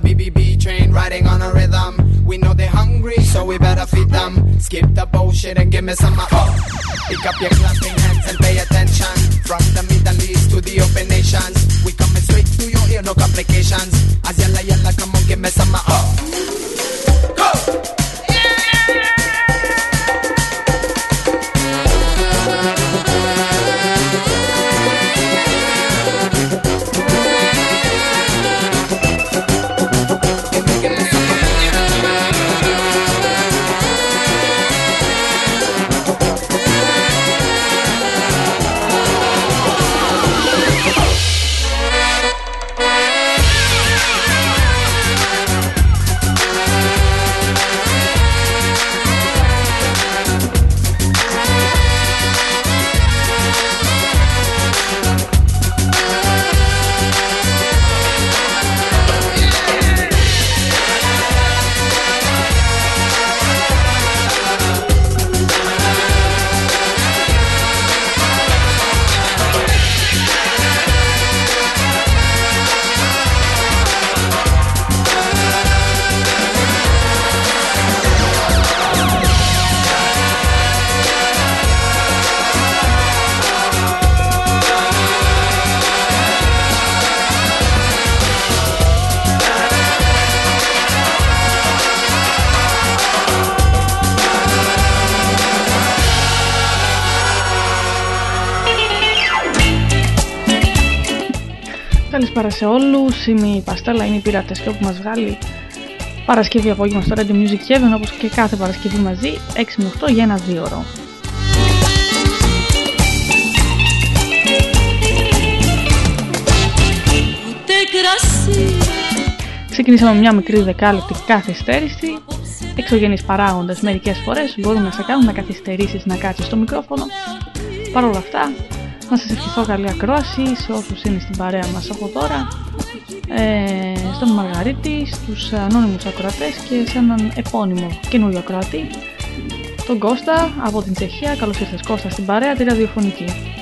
BBB train riding on a rhythm. We know they're hungry, so we better feed them. Skip the bullshit and give me some uh, oh. Pick up your clapping hands and pay attention. From the Middle East to the open nations, we coming straight to your ear, no complications. As yalla yalla, come on, give me some uh, σε όλους, είμαι η Παστέλα, είναι η πειρατές και όπου μας βγάλει Παρασκευή απόγευμα στο Radio Music Heaven όπως και κάθε Παρασκευή μαζί 6 με 8 για ένα δύο ώρο. Ξεκινήσαμε μια μικρή δεκάλεπτη καθυστέρηση εξωγενείς παράγοντες μερικές φορές μπορούν να σε κάνουν να καθυστερήσεις να κάτσεις στο μικρόφωνο. Παρ' όλα αυτά, να σας ευχηθώ καλή ακρόαση σε όσους είναι στην παρέα μας από τώρα, ε, στον Μαργαρίτη, στους ανώνυμους ακροατές και σε έναν επώνυμο καινούριο ακροατή, τον Κώστα από την Τσεχία. Καλώς ήρθες Κώστα στην παρέα, τη ραδιοφωνική.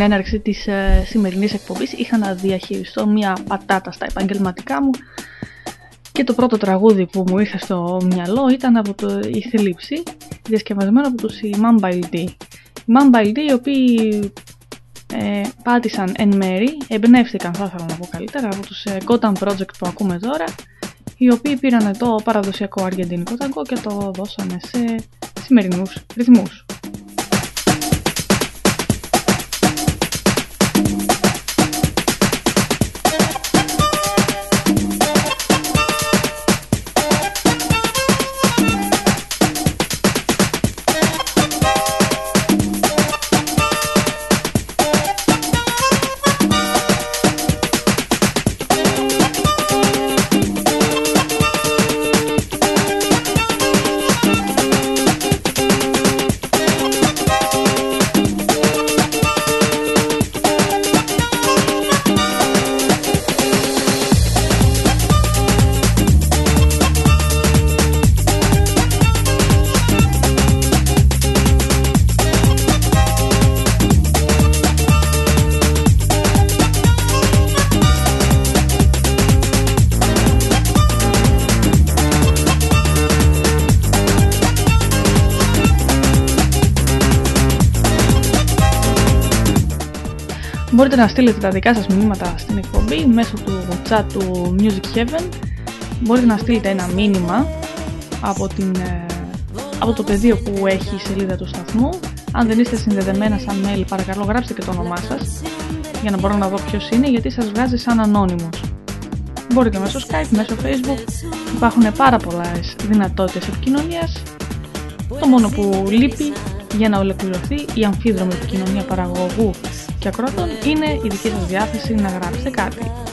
Πριν την έναρξη της ε, σημερινής εκπομπής είχα να διαχειριστώ μια πατάτα στα επαγγελματικά μου και το πρώτο τραγούδι που μου ήρθε στο μυαλό ήταν από το «Η Θλίψη» διασκευασμένο από τους Mamba LD. Οι Mamba LD οι οποίοι ε, πάτησαν εν μέρη, εμπνεύστηκαν θα ήθελα να πω καλύτερα από τους ε, Gotham Project που ακούμε τώρα οι οποίοι πήραν το παραδοσιακό αργεντινικό ταγκό και το δώσανε σε σημερινούς ρυθμούς. Να στείλετε τα δικά σας μηνύματα στην εκπομπή μέσω του chat του Music Heaven. Μπορείτε να στείλετε ένα μήνυμα από, την, ε, από το πεδίο που έχει η σελίδα του σταθμού. Αν δεν είστε συνδεδεμένα σαν mail, παρακαλώ γράψτε και το όνομά σας για να μπορώ να δω ποιος είναι γιατί σας βγάζει σαν ανώνυμος. Μπορείτε μέσω Skype, μέσω Facebook. Υπάρχουν πάρα πολλές δυνατότητες επικοινωνίας. Το μόνο που λείπει για να ολοκληρωθεί η αμφίδρομη επικοινωνία παραγωγού και ακρότων είναι η δική σας διάθεση να γράψετε κάτι.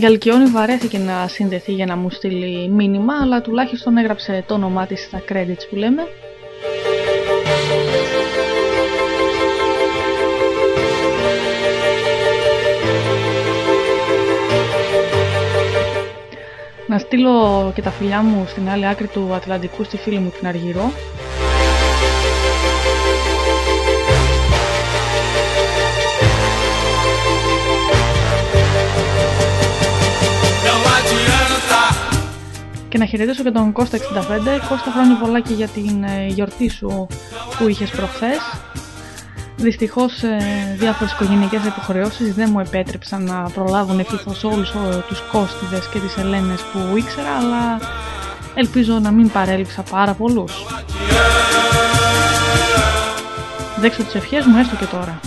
Η Αλκιόνη βαρέθηκε να συνδεθεί για να μου στείλει μήνυμα, αλλά τουλάχιστον έγραψε το όνομά της στα credits που λέμε. Να στείλω και τα φιλιά μου στην άλλη άκρη του Ατλαντικού στη φίλη μου την Αργυρό Και να χαιρετήσω και τον Κώστα 65. Κώστα χρόνια πολλά και για την ε, γιορτή σου που είχες προχθές. Δυστυχώς ε, διάφορες οικογενειακές υποχρεώσεις δεν μου επέτρεψαν να προλάβουν ευθύθως όλους τους Κώστιδες και τις Ελένες που ήξερα, αλλά ελπίζω να μην παρέλειψα πάρα πολλούς. Δέξω τις ευχές μου έστω και τώρα.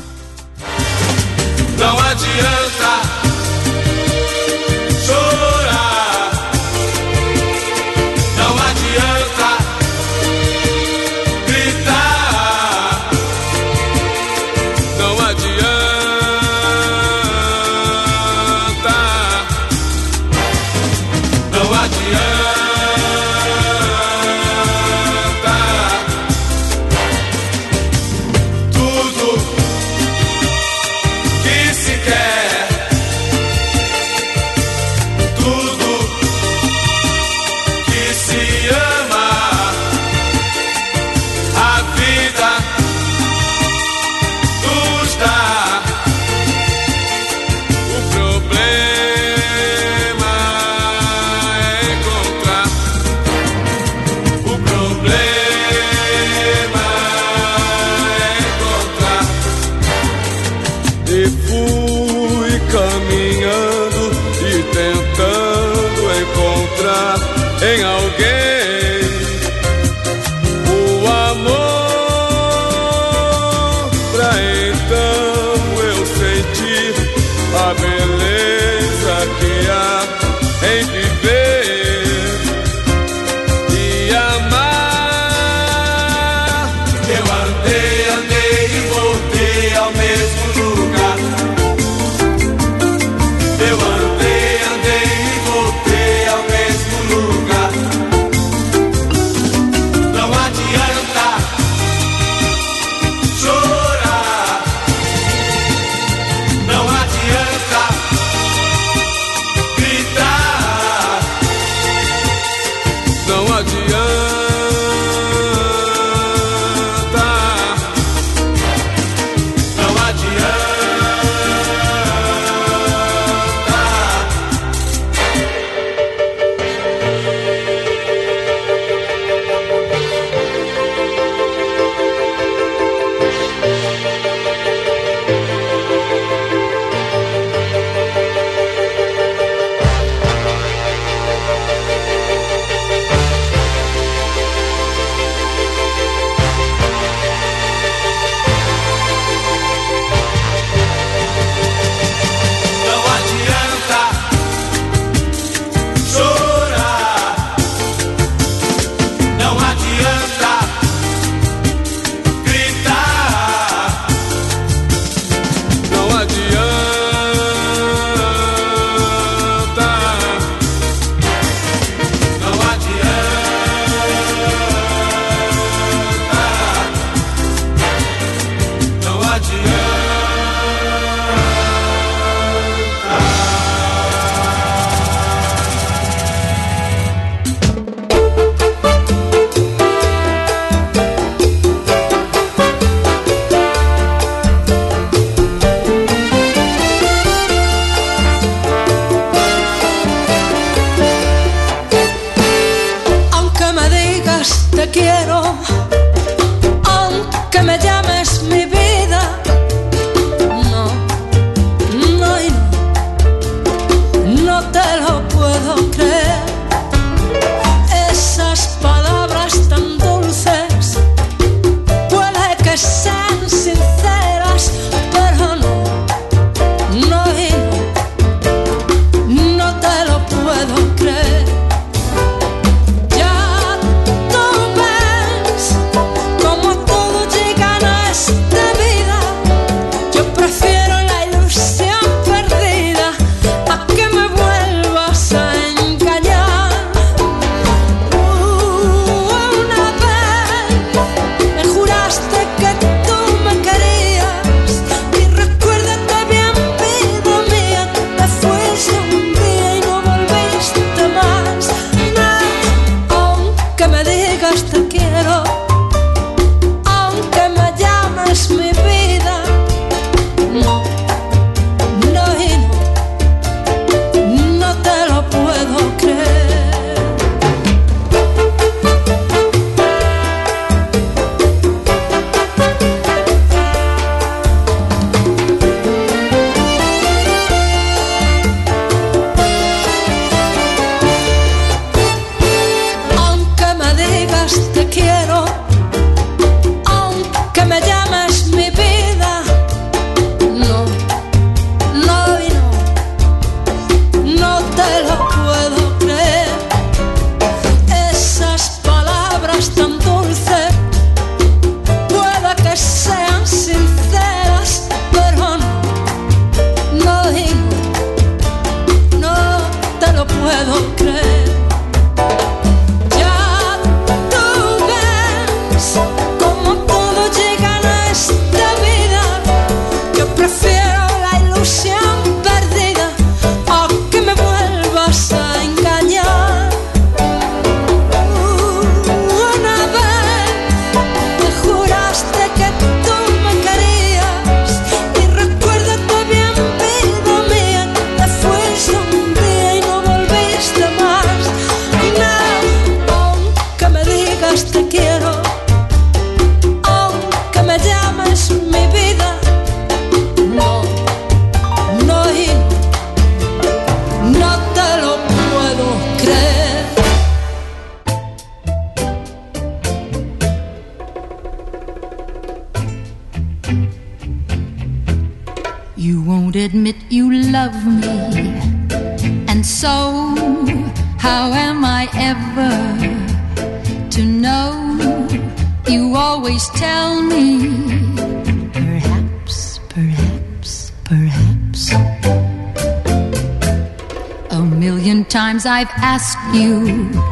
you.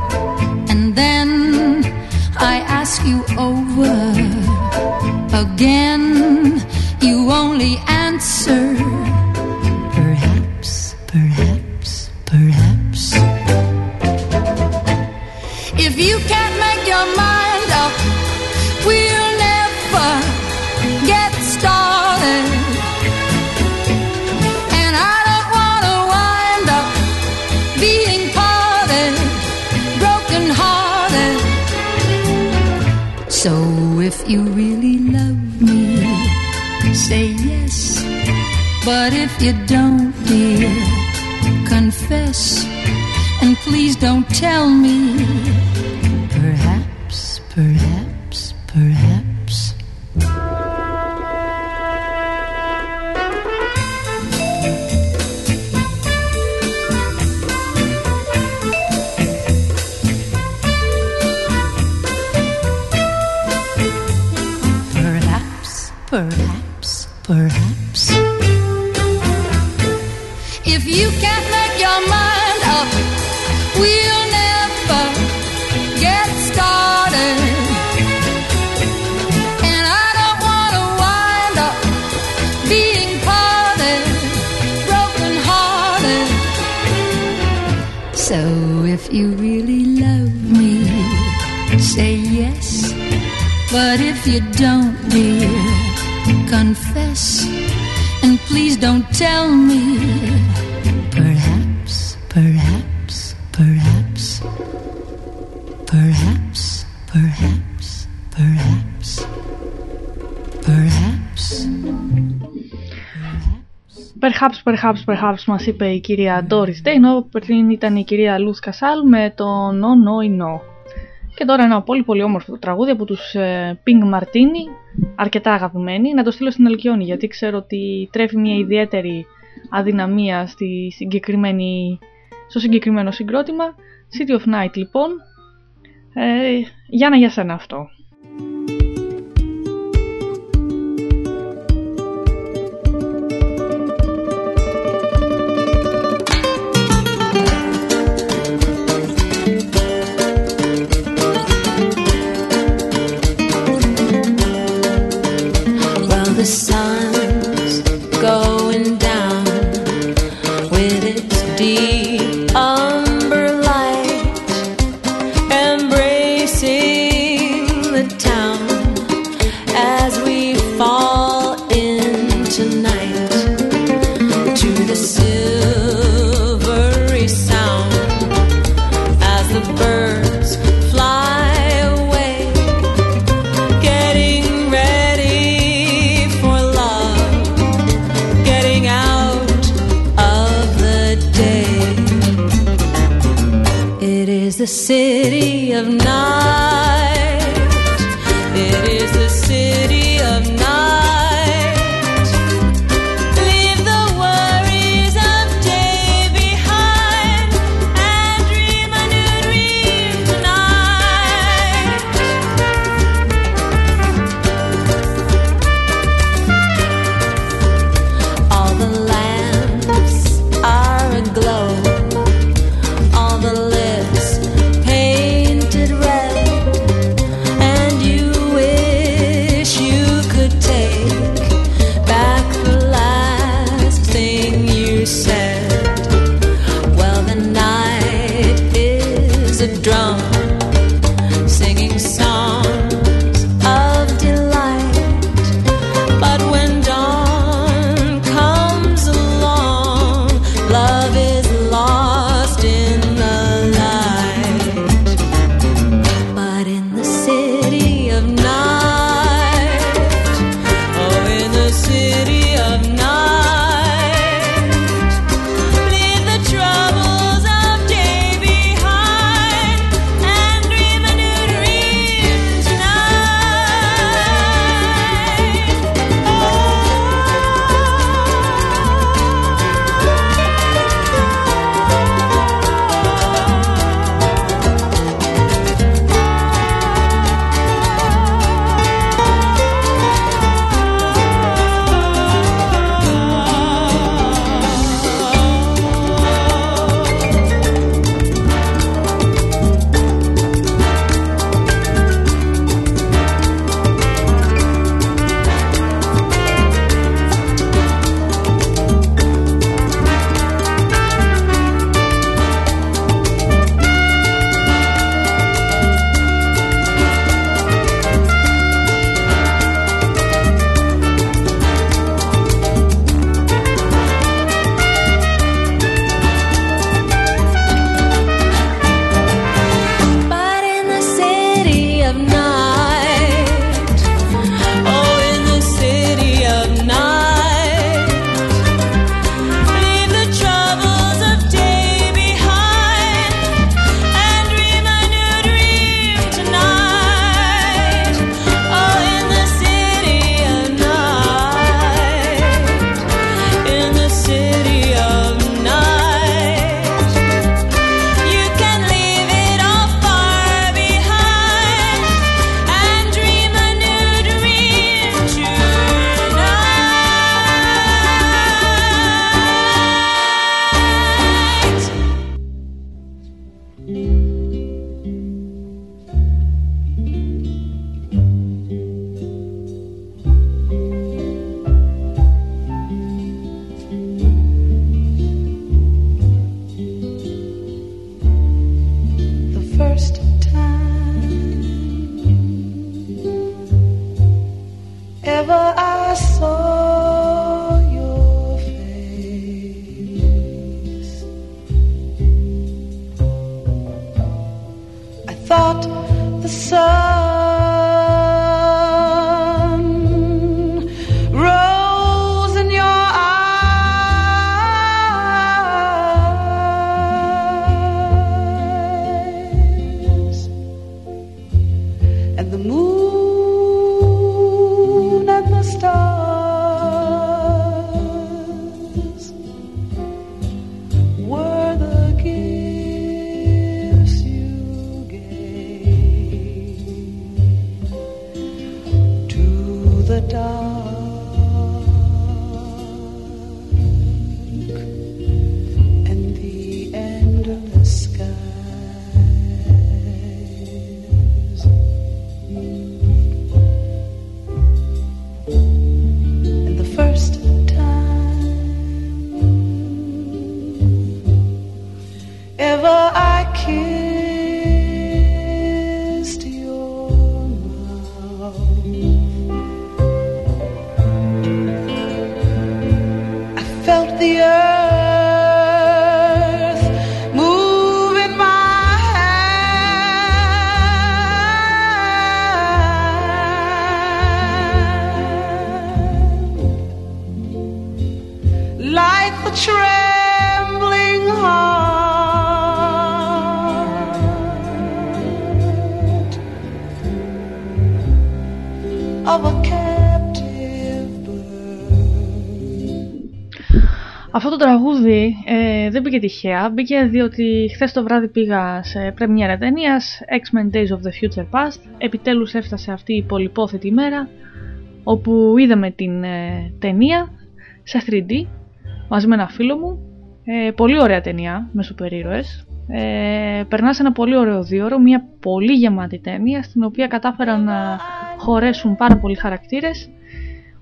Perhaps, perhaps, perhaps μας είπε η κυρία Doris Day, ενώ πριν ήταν η κυρία Luz Casal με το No No No. Και τώρα ένα πολύ πολύ όμορφο τραγούδι από τους ε, Pink Martini, αρκετά αγαπημένοι, να το στείλω στην Αλκιόνη γιατί ξέρω ότι τρέφει μια ιδιαίτερη αδυναμία στη συγκεκριμένη, στο συγκεκριμένο συγκρότημα. City of Night λοιπόν, ε, Γιάννα για σένα αυτό. Ε, δεν μπήκε τυχαία, μπήκε διότι χθες το βράδυ πήγα σε πρεμιέρα ταινίας X-Men Days of the Future Past. Επιτέλους έφτασε αυτή η πολυπόθετη ημέρα όπου είδαμε την ε, ταινία σε 3D μαζί με ένα φίλο μου. Ε, πολύ ωραία ταινία με σούπερ ήρωες. Ε, περνάς ένα πολύ ωραίο δίωρο, μια πολύ γεμάτη ταινία στην οποία κατάφεραν να χωρέσουν πάρα πολλοί χαρακτήρες.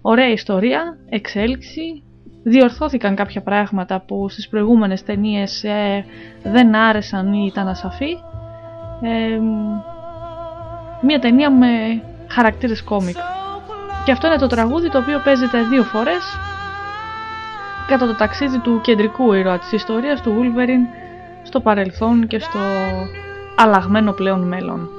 Ωραία ιστορία, εξέλιξη, διορθώθηκαν κάποια πράγματα που στις προηγούμενες ταινίες ε, δεν άρεσαν ή ήταν ασαφή. Ε, μια ταινία με χαρακτήρες κόμικ. Και αυτό είναι το τραγούδι το οποίο παίζεται δύο φορές κατά το ταξίδι του κεντρικού ήρωα της ιστορίας του Wolverine στο παρελθόν και στο αλλαγμένο πλέον μέλλον.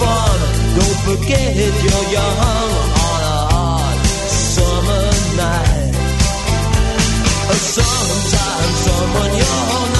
fun. Don't forget you're young on a hot summer night. Sometimes someone you're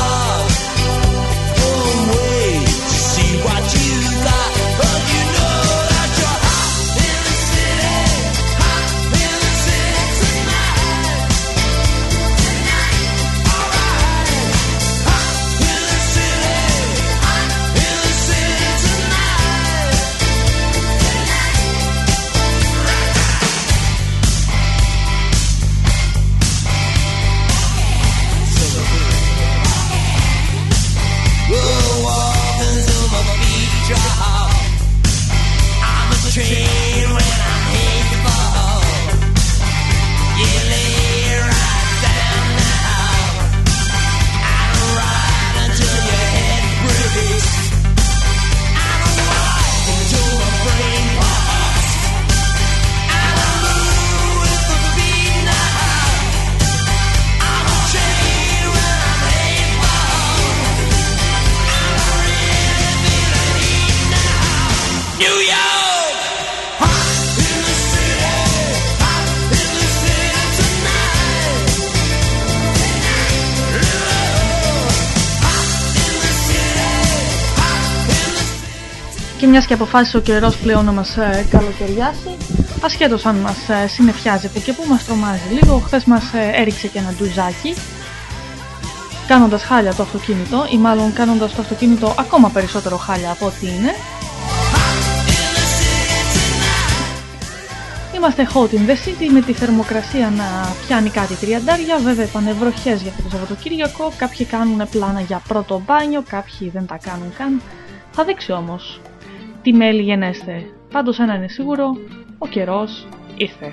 αποφάσισε ο καιρός πλέον να μας ε, καλοκαιριάσει, ασχέτως αν μας ε, συνεφιάζει που και που μας τρομάζει λίγο, χθες μας ε, έριξε και ένα ντουζάκι, κάνοντας χάλια το αυτοκίνητο ή μάλλον κάνοντας το αυτοκίνητο ακόμα περισσότερο χάλια από ό,τι είναι. Είμαστε hot in the city με τη θερμοκρασία να πιάνει κάτι τριαντάρια, βέβαια πανεβροχές για αυτό το Σαββατοκύριακο, κάποιοι κάνουν πλάνα για πρώτο μπάνιο, κάποιοι δεν τα κάνουν καν. Θα δείξει όμως τι μέλη γενέστε. Πάντως ένα είναι σίγουρο, ο καιρός ήρθε.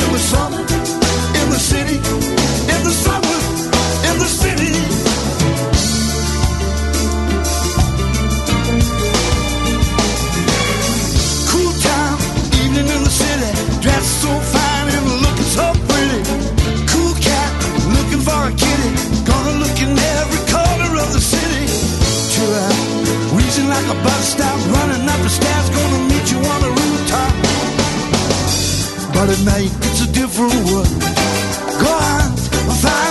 a bus stop, running up the stairs, gonna meet you on the rooftop. But at night, it's a different world. Go and find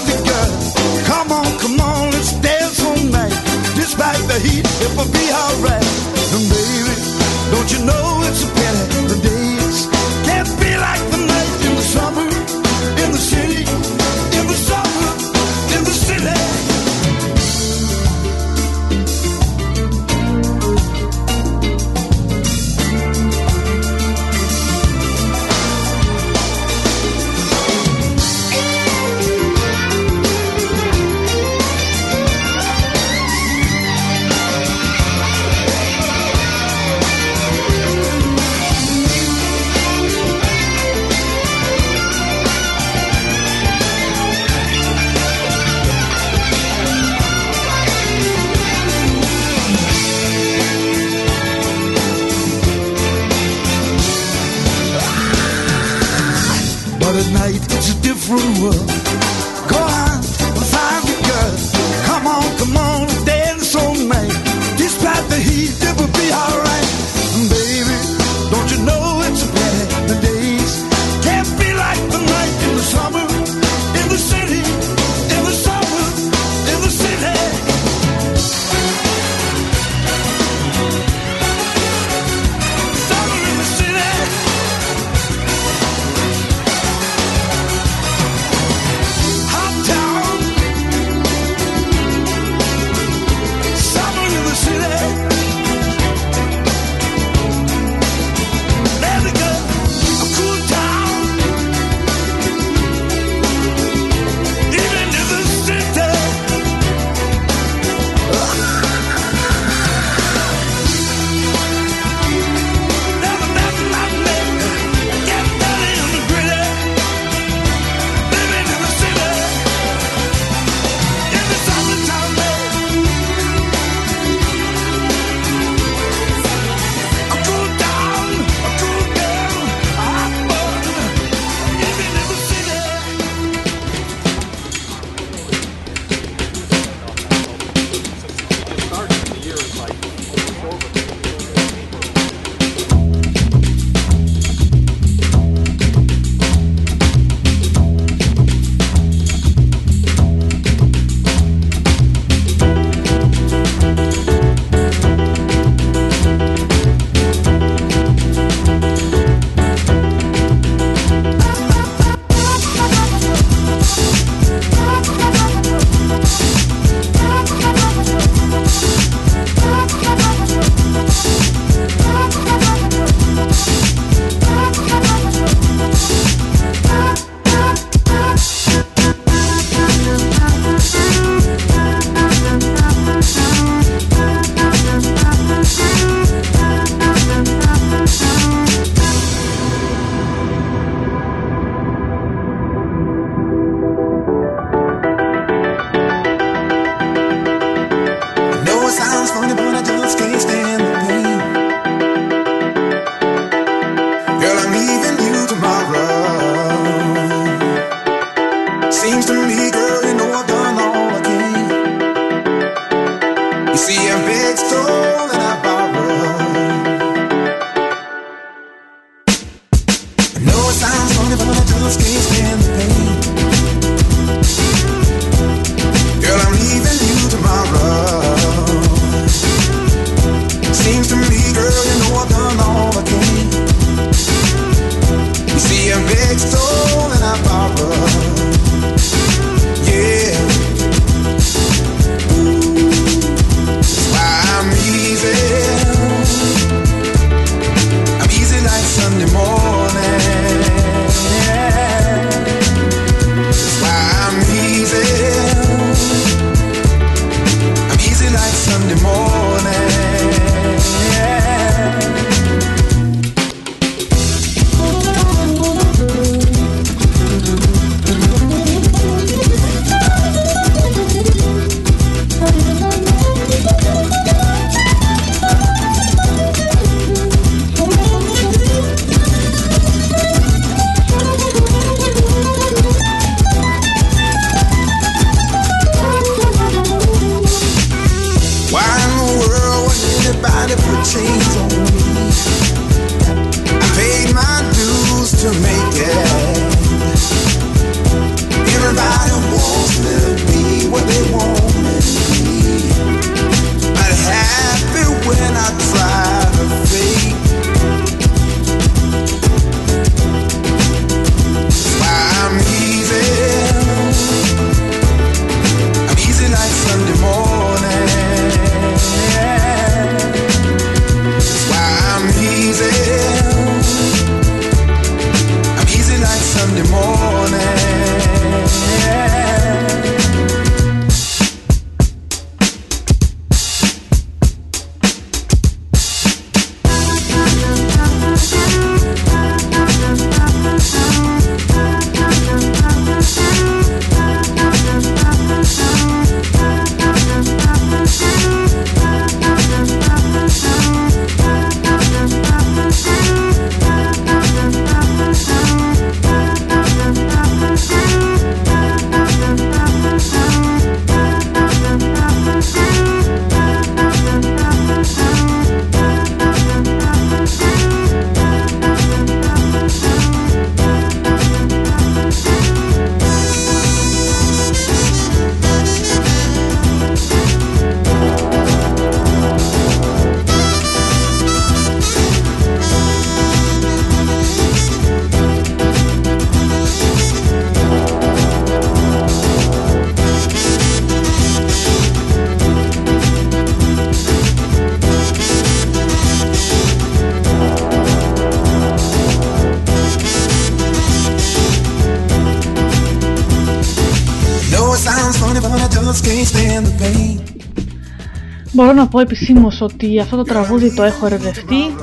να πω επισήμως ότι αυτό το τραγούδι το έχω ερωτευτεί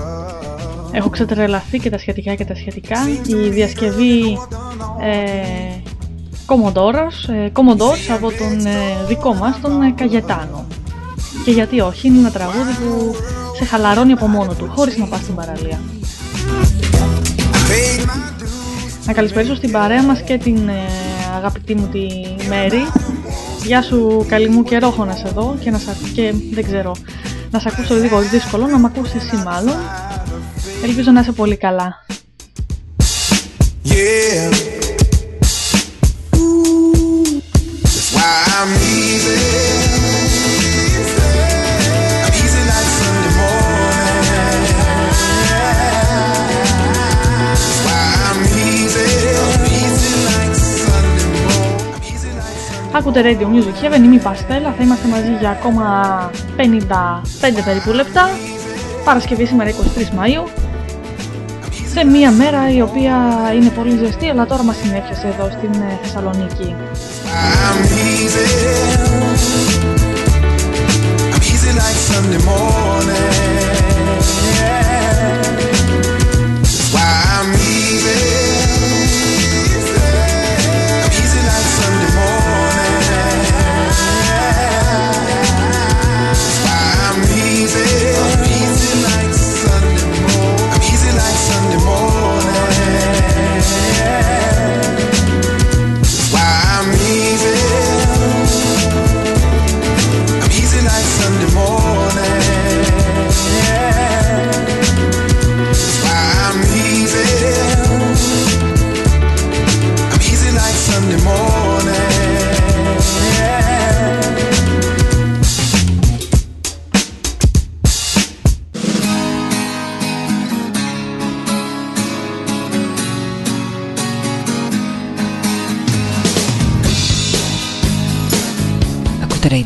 Έχω ξετρελαθεί και τα σχετικά και τα σχετικά. Η διασκευή ε, Commodores, ε, Commodores από τον ε, δικό μας, τον ε, Καγετάνο Και γιατί όχι, είναι ένα τραγούδι που σε χαλαρώνει από μόνο του, χωρίς να πας στην παραλία. Να καλησπέρισω στην παρέα μας και την ε, αγαπητή μου τη Μέρη Γεια σου, καλή μου καιρό έχω να σε δω και, να σ' ακού- και δεν ξέρω, να σε ακούσω λίγο δύσκολο, να μ' ακούσεις εσύ μάλλον. Ελπίζω να είσαι πολύ καλά. Yeah. Ooh, that's why I'm morning. Άκουτε Radio Music Heaven, είμαι η Παστέλα, θα είμαστε μαζί για ακόμα 55 περίπου λεπτά. Παρασκευή σήμερα 23 Μαΐου. Σε μία μέρα η οποία είναι πολύ ζεστή, αλλά τώρα μας συνέφιασε εδώ στην ε, Θεσσαλονίκη. I'm easy. I'm easy like Sunday morning.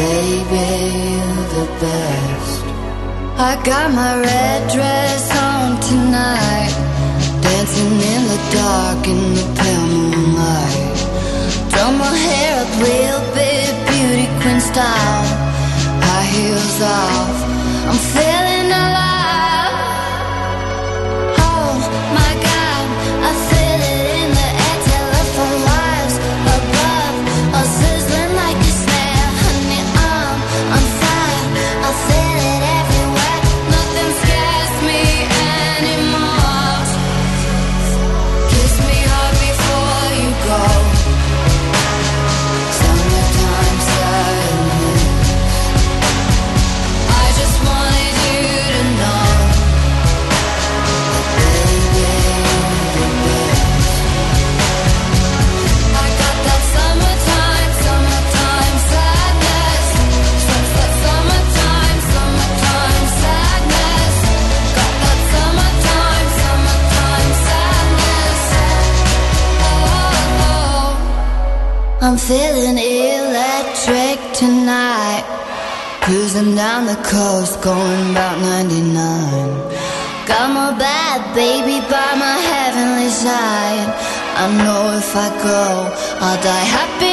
Baby, you're the best. I got my red dress on tonight. Dancing in the dark in the pale moonlight. Throw my hair up real big, beauty queen style. High heels off. I'm feeling alive. I'm feeling electric tonight. Cruising down the coast, going about 99. Got my bad baby by my heavenly side. I know if I go, I'll die happy.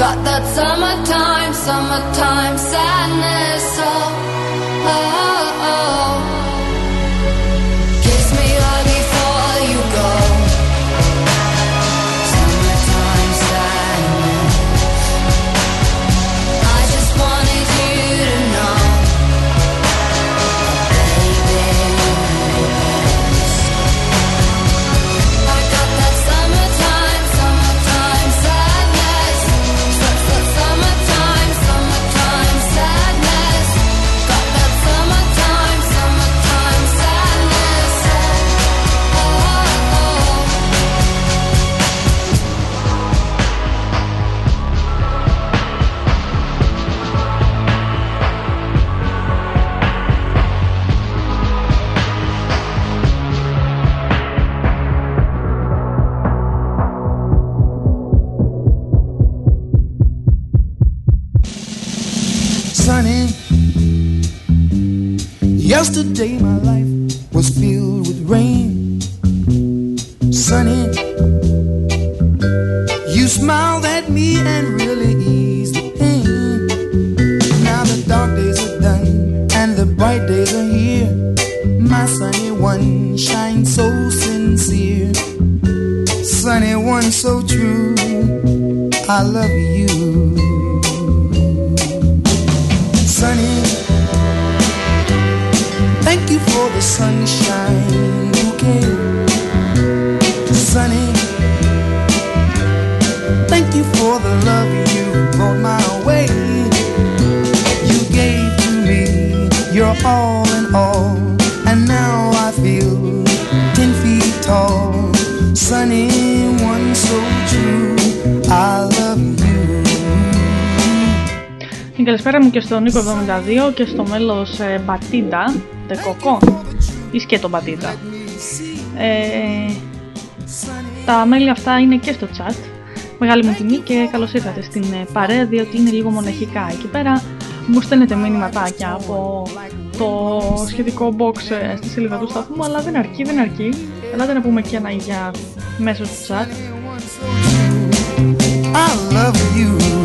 Got that summertime, summertime sadness. Oh. Στον Νίκο 72 και στο μέλος ε, Μπατίντα, Τεκοκό ή σκέτο Μπατίντα. Ε, τα μέλη αυτά είναι και στο chat. Μεγάλη μου τιμή και καλώς ήρθατε στην ε, παρέα διότι είναι λίγο μοναχικά. Εκεί πέρα μου στέλνετε μήνυματάκια από το σχετικό box ε, στη σελίδα του σταθμού αλλά δεν αρκεί, δεν αρκεί. Ελάτε να πούμε και ένα για μέσω του chat. I love you.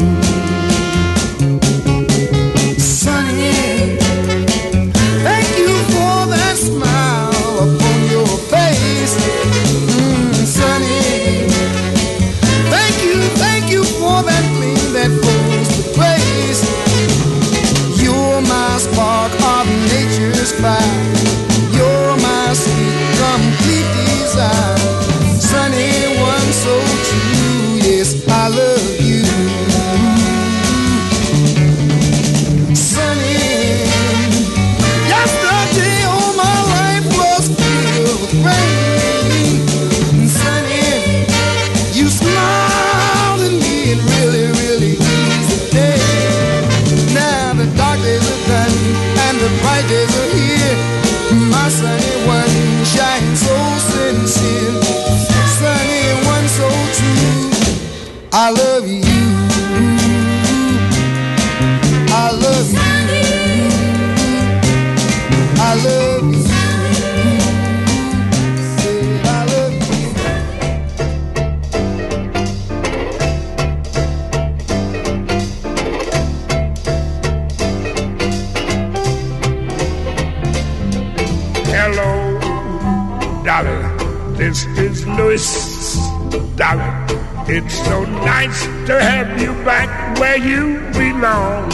You back where you belong.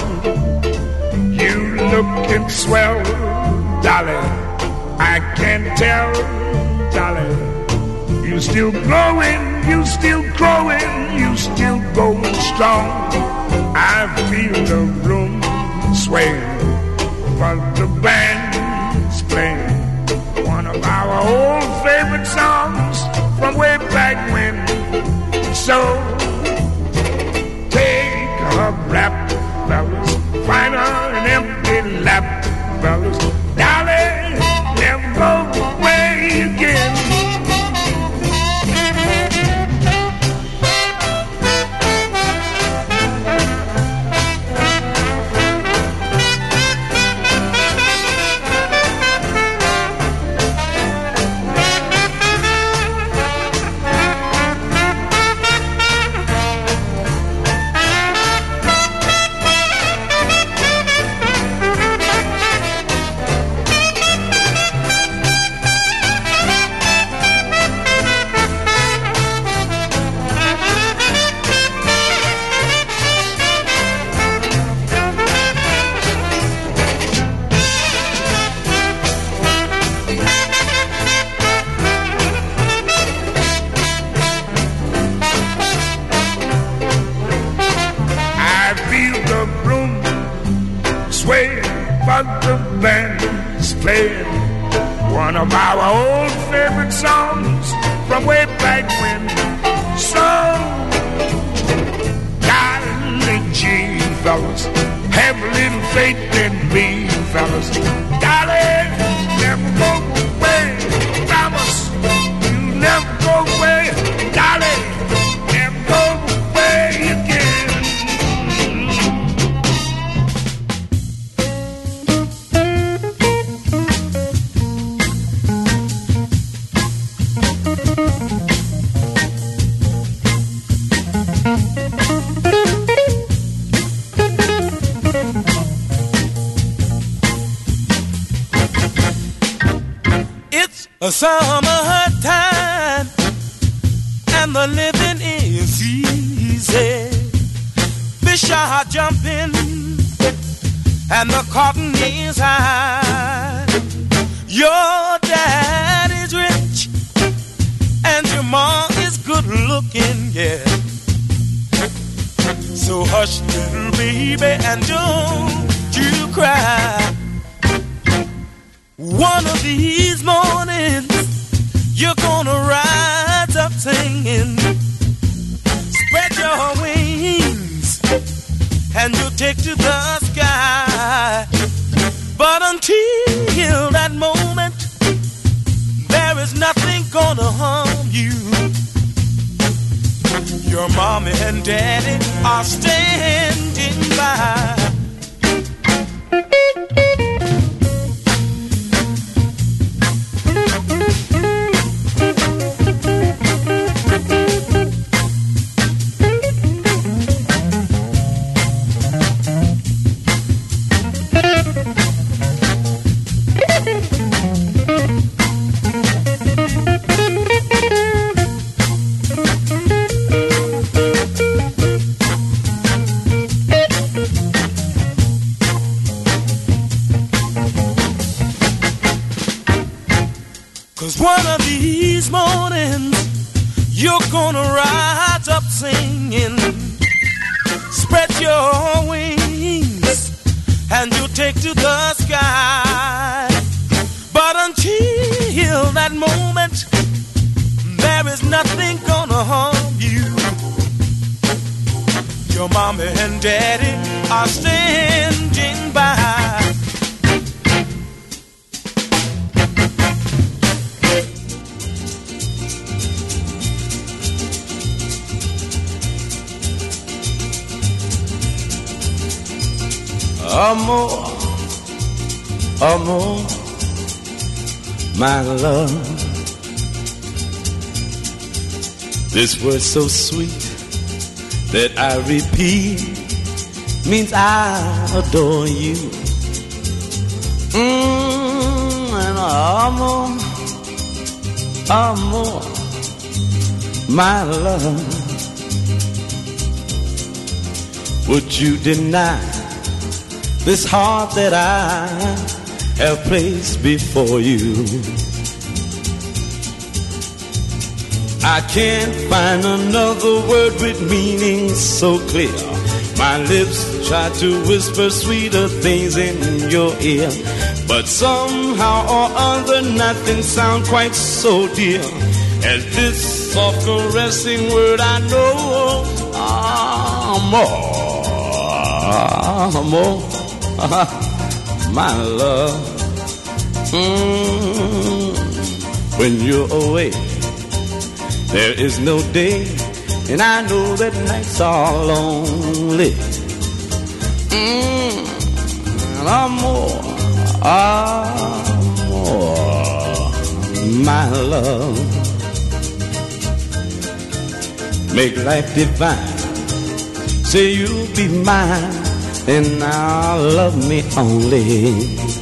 You looking swell, Dolly. I can tell, Dolly. You still growing, you still growing, you still going strong. I feel the room swaying, but the band's playing one of our old favorite songs from way back when. So a rap, fellas, find an empty lap, fellas. This word so sweet that I repeat means I adore you. Mmm, and amor, amor, my love. Would you deny? this heart that I have placed before you. Can't find another word with meaning so clear. My lips try to whisper sweeter things in your ear, but somehow or other nothing sounds quite so dear as this soft caressing word I know. Amor, amor. my love. Mm, when you're away, there is no day, and I know that nights are lonely. Mm, amor, amor, my love. Make life divine. Say you'll be mine and now love me only.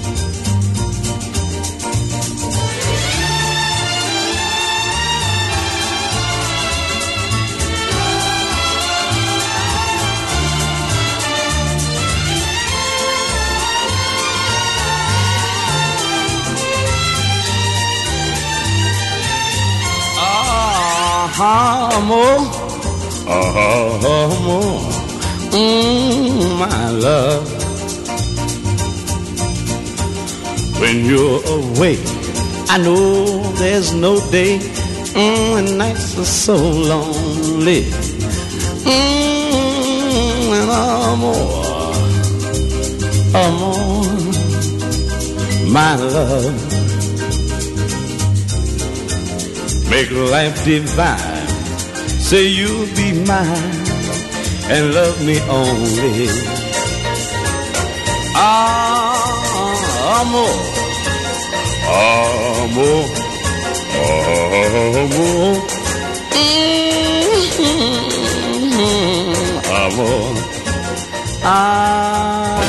Amor, ah, amor. Mm, my love. When you're away, I know there's no day, mm, and nights are so lonely. Mm, and amor, amor, my love. Make life divine. Say you'll be mine and love me only. Ah, amor, amor, amor, mm, amor. Ah.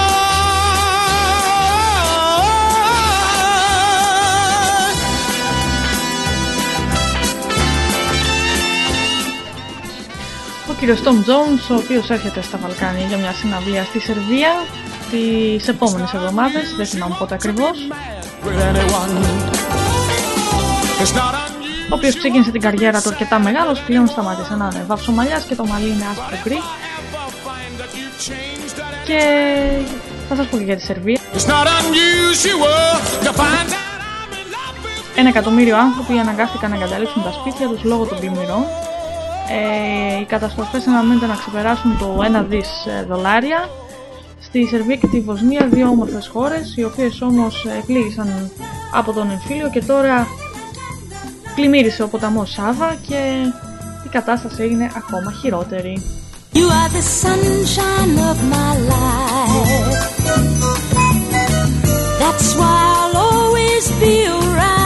Κύριος Tom Jones, ο οποίος έρχεται στα Βαλκάνια για μια συναυλία στη Σερβία τις επόμενες εβδομάδες, δεν θυμάμαι πότε ακριβώς. Ο οποίος ξεκίνησε την καριέρα του αρκετά μεγάλος, πλέον σταμάτησε να είναι βαυσομαλιάς και το μαλλί είναι άσπρο γκρι. Και θα σας πω και για τη Σερβία. It's not unusual to find Ένα εκατομμύριο άνθρωποι αναγκάστηκαν να εγκαταλείψουν τα σπίτια τους λόγω των πλημμυρών. Ε, οι καταστροφές αναμένεται να ξεπεράσουν το 1 δις ε, δολάρια. Στη Σερβία και τη Βοσνία δύο όμορφες χώρες, οι οποίες όμως ε, πλήγησαν από τον εμφύλιο και τώρα πλημμύρισε ο ποταμός Σάβα και η κατάσταση έγινε ακόμα χειρότερη. You are the sunshine of my life. That's why I'll always be around.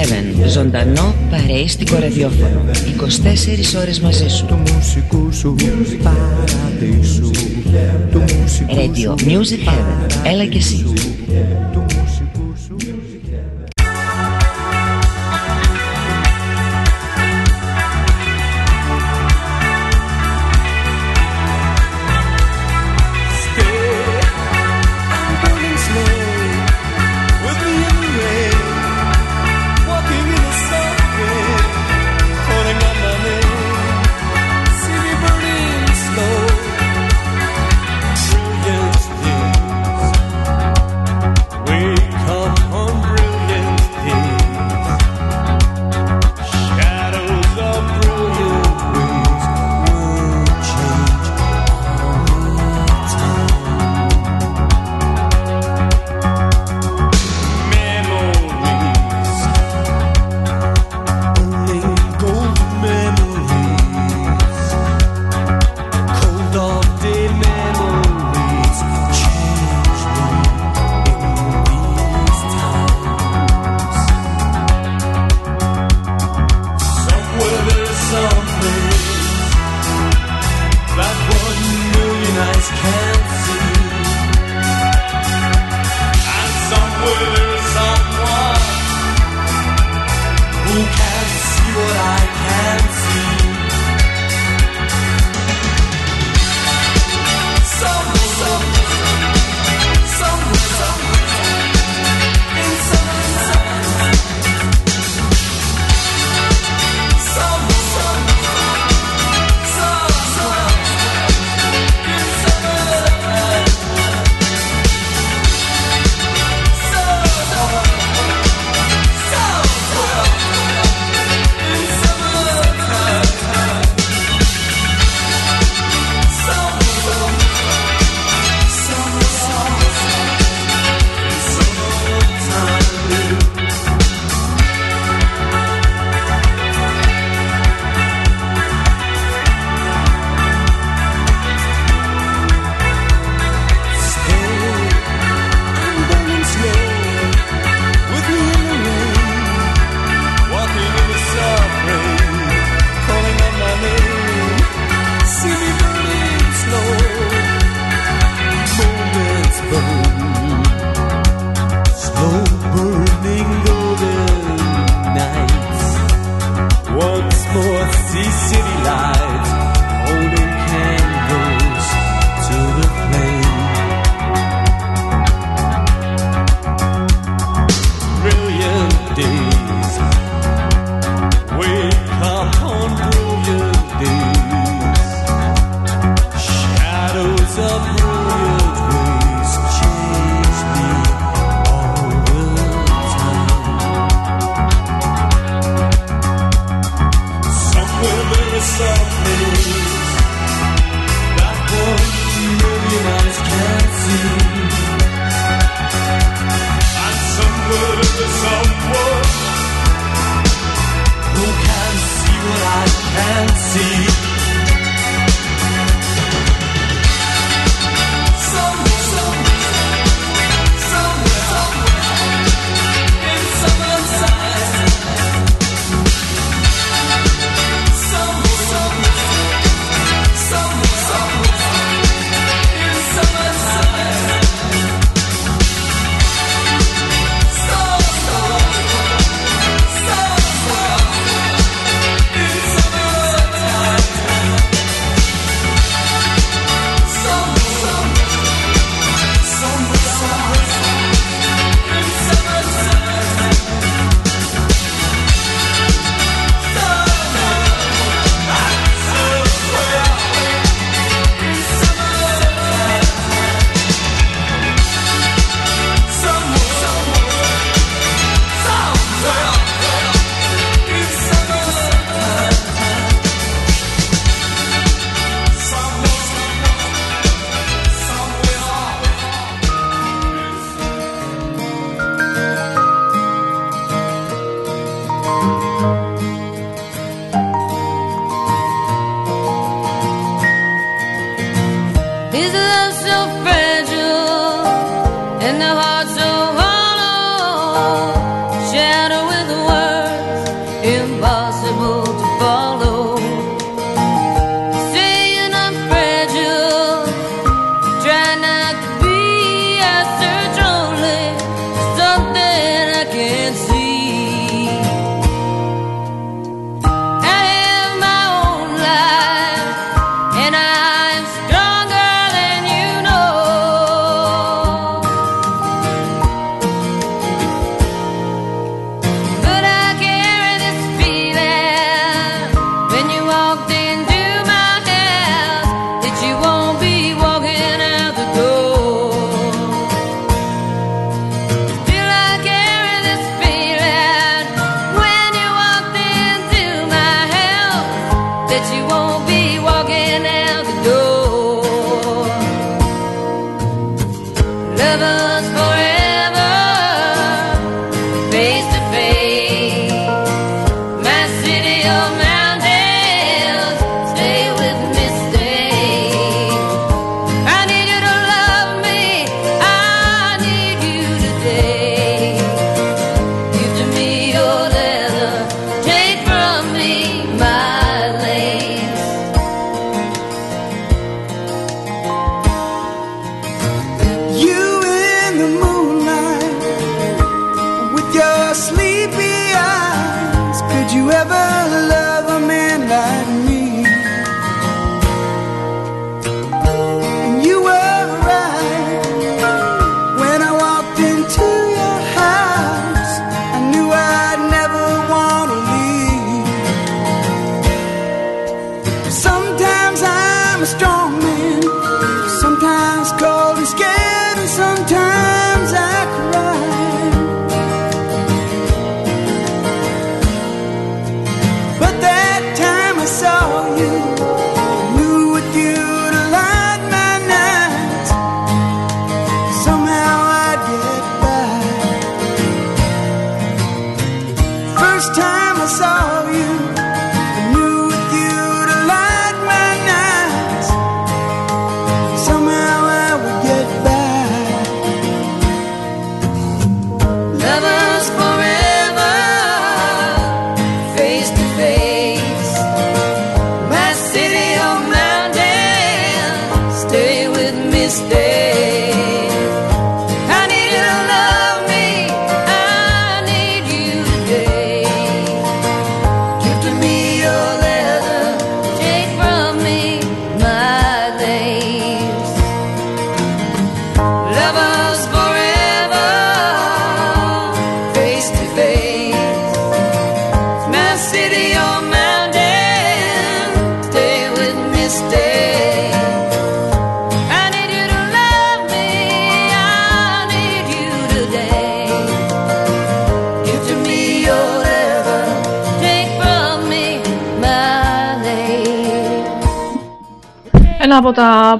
Heaven. Ζωντανό παρεΐστικο ραδιόφωνο. 24 ώρες μαζί σου. Του μουσικού σου παραδείσου Του μουσικού Radio Music Heaven. Έλα και εσύ.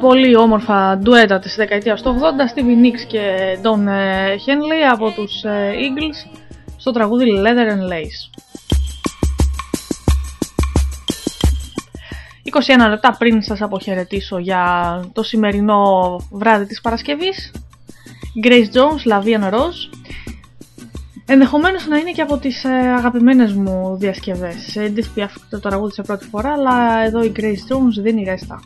πολύ όμορφα ντουέτα της δεκαετίας του 80 Stevie Nicks και Don ε, Henley από τους ε, Eagles στο τραγούδι Leather and Lace 21 λεπτά πριν σας αποχαιρετήσω για το σημερινό βράδυ της Παρασκευής Grace Jones, Lavian Rose Ενδεχομένως να είναι και από τις ε, αγαπημένες μου διασκευές. Δεν αυτό το τραγούδι σε πρώτη φορά, αλλά εδώ η Grace Jones δίνει ρέστα.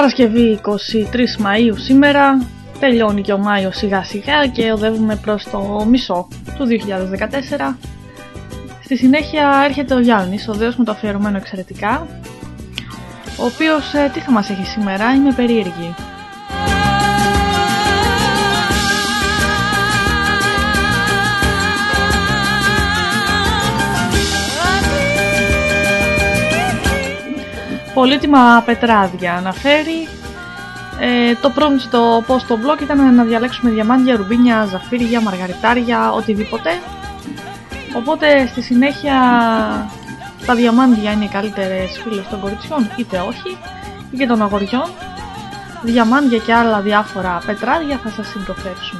Παρασκευή 23 Μαΐου σήμερα, τελειώνει και ο Μάιος σιγά σιγά και οδεύουμε προς το μισό του 2014. Στη συνέχεια έρχεται ο Γιάννης, ο δέος μου το αφιερωμένο εξαιρετικά, ο οποίος ε, τι θα μας έχει σήμερα, είμαι περίεργη. Πολύτιμα πετράδια αναφέρει. Ε, το πρόβλημα στο post στο blog ήταν να διαλέξουμε διαμάντια, ρουμπίνια, ζαφύρια, μαργαριτάρια, οτιδήποτε. Οπότε στη συνέχεια τα διαμάντια είναι οι καλύτερες φίλες των κοριτσιών, είτε όχι, ή και των αγοριών. Διαμάντια και άλλα διάφορα πετράδια θα σας συντροφεύσουμε.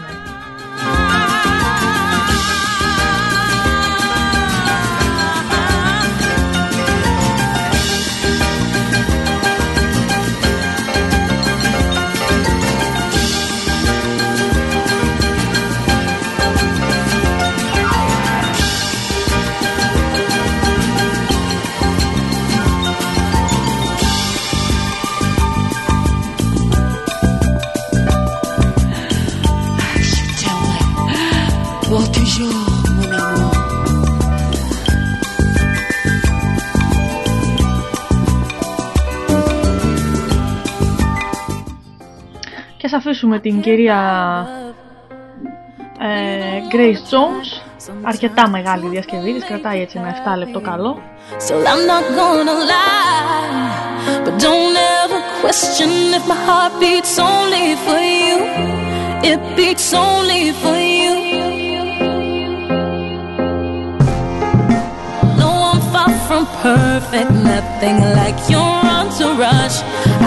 Με την κυρία ε, Grace Jones αρκετά μεγάλη διασκευή της κρατάει έτσι με 7 λεπτό καλό so I'm not gonna lie, but don't ever question if my heart beats only for you it beats only for you no I'm far from perfect nothing like your entourage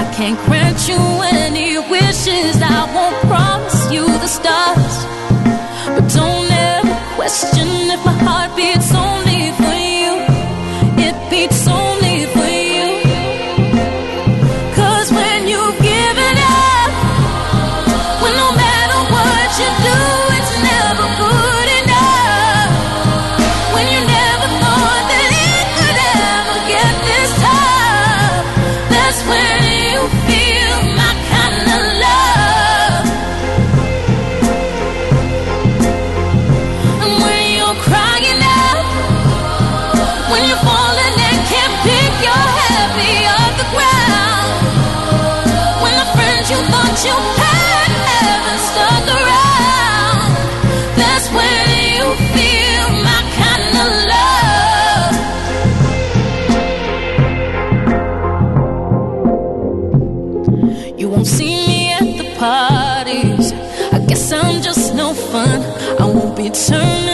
I can't grant you any wish I won't promise you the stars, but don't. be turning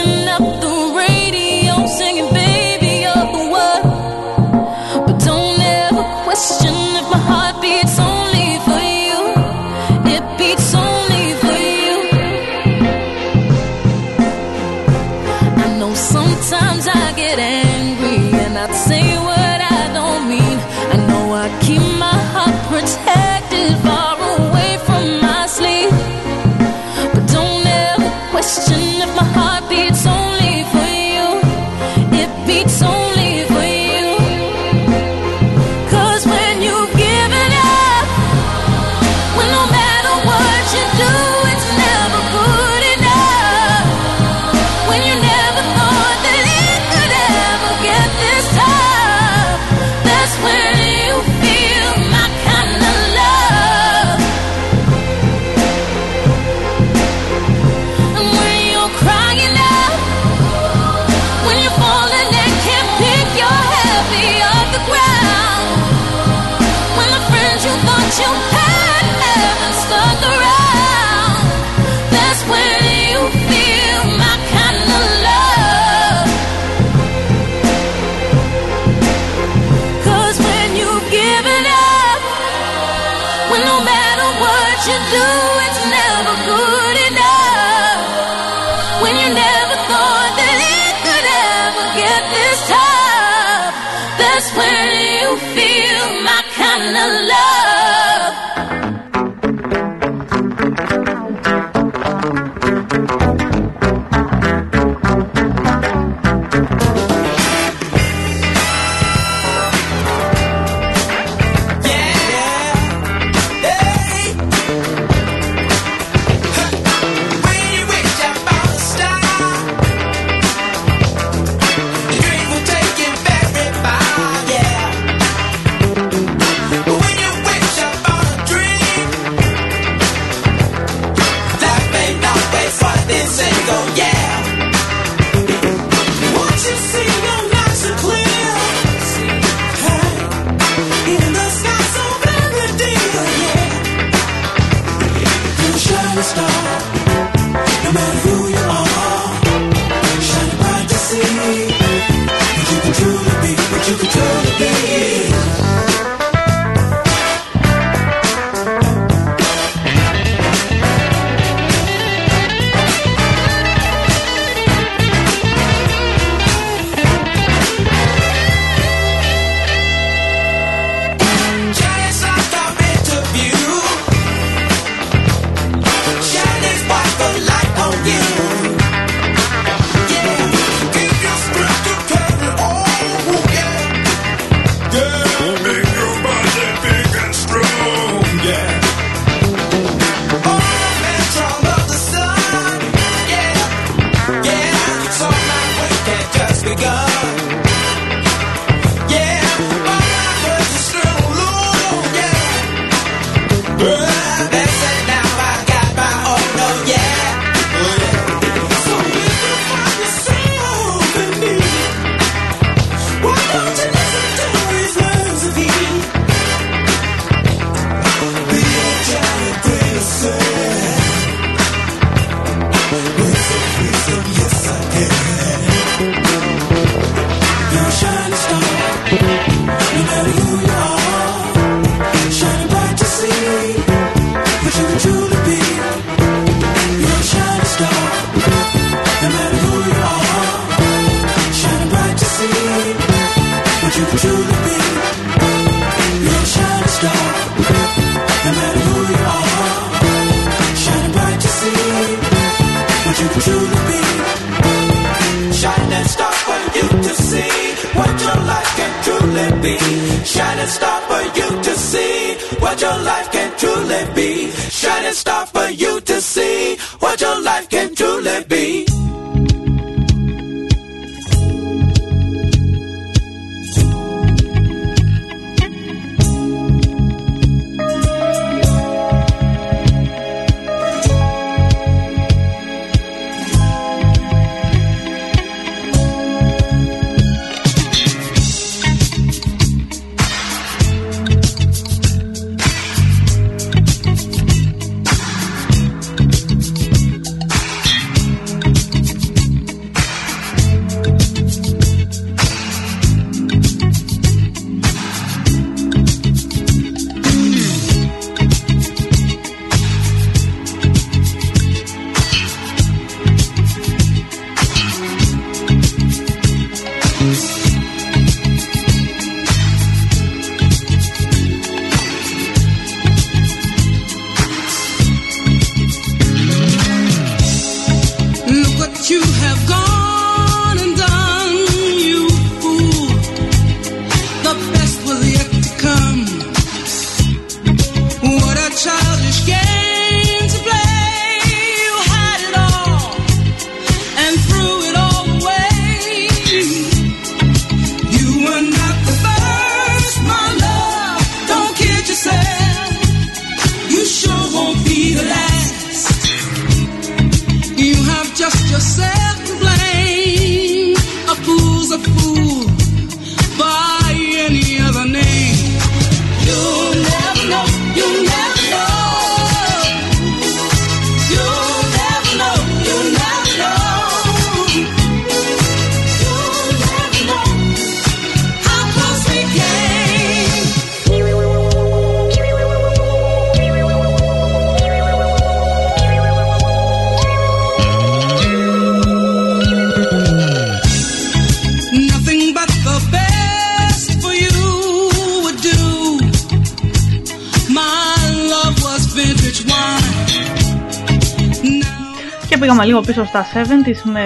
Πάμε λίγο πίσω στα 70s με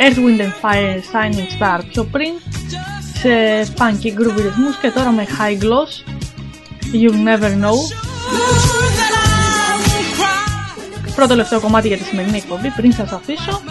Earth, Wind and Fire Shining Star πιο πριν σε funky groovy ρυθμούς και τώρα με High Gloss You'll Never Know. Πρώτο τελευταίο κομμάτι για τη σημερινή εκπομπή πριν σας αφήσω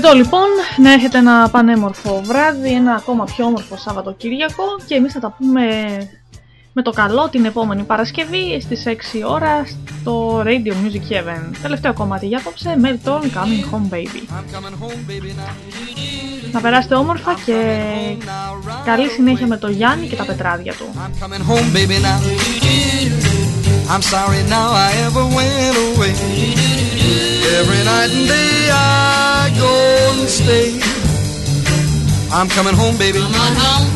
χαιρετώ λοιπόν, να έχετε ένα πανέμορφο βράδυ, ένα ακόμα πιο όμορφο Σαββατοκύριακο και εμείς θα τα πούμε με το καλό την επόμενη Παρασκευή στις 6 ώρα στο Radio Music Heaven. Τελευταίο κομμάτι για απόψε, Melton Coming Home Baby. Να περάσετε όμορφα και καλή συνέχεια με το Γιάννη και τα πετράδια του. coming home, baby, now. I'm sorry now I ever went away. Every night and day I go and stay. I'm coming home, baby. Come on home.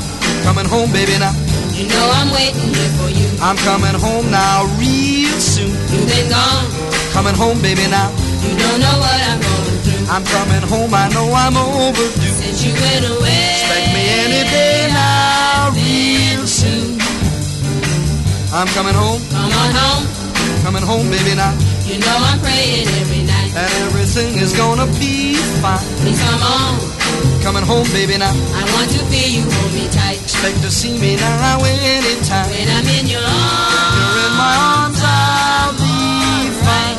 Coming home, baby, now. You know I'm waiting here for you. I'm coming home now real soon. You've been gone. Coming home, baby, now. You don't know what I'm going through. I'm coming home, I know I'm overdue. Since you went away. Expect me any day now, real soon. I'm coming home, Come on home. coming home, baby, now. You know I'm praying every night. And everything is gonna be fine. Please come on. Coming home, baby, now. I want to feel you hold me tight. Expect to see me now anytime. When I'm in your arms. You're in my arms, I'll be fine.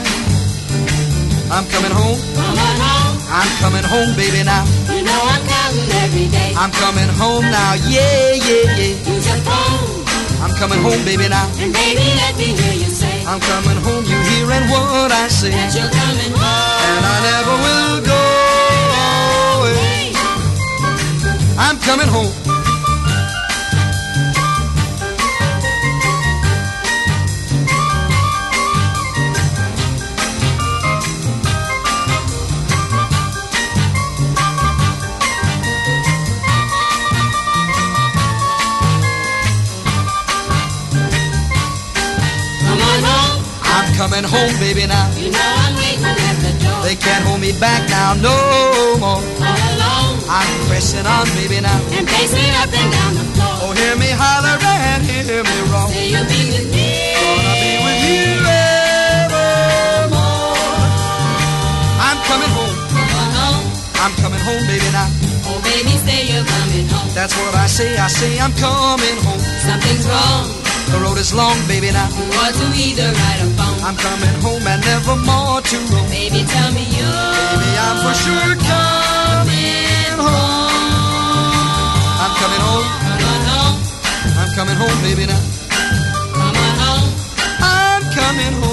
I'm coming home, Come on home. I'm coming home, baby, now. You know I'm counting every day. I'm coming home now, yeah, yeah, yeah. Use your phone. I'm coming home, baby, now. And baby, let me hear you say. I'm coming home, you hearing what I say. That you're coming home. And I never will go away. I'm coming home. Coming home, baby, now. You know I'm waiting at the door. They can't hold me back now, no more. All alone. I'm pressing on, baby, now. And pacing up and down the floor. Oh, hear me holler and hear me roar. Say you'll be with me. Gonna be with you evermore. I'm coming home. Come on home. I'm coming home, baby, now. Oh, baby, say you're coming home. That's what I say. I say I'm coming home. Something's wrong. The road is long, baby, now. What do either right or wrong? I'm coming home and never more to roam. Baby, tell me you. Baby, I'm for sure coming home. I'm coming home. Come on home. I'm coming home, baby, now. Come on home. I'm coming home.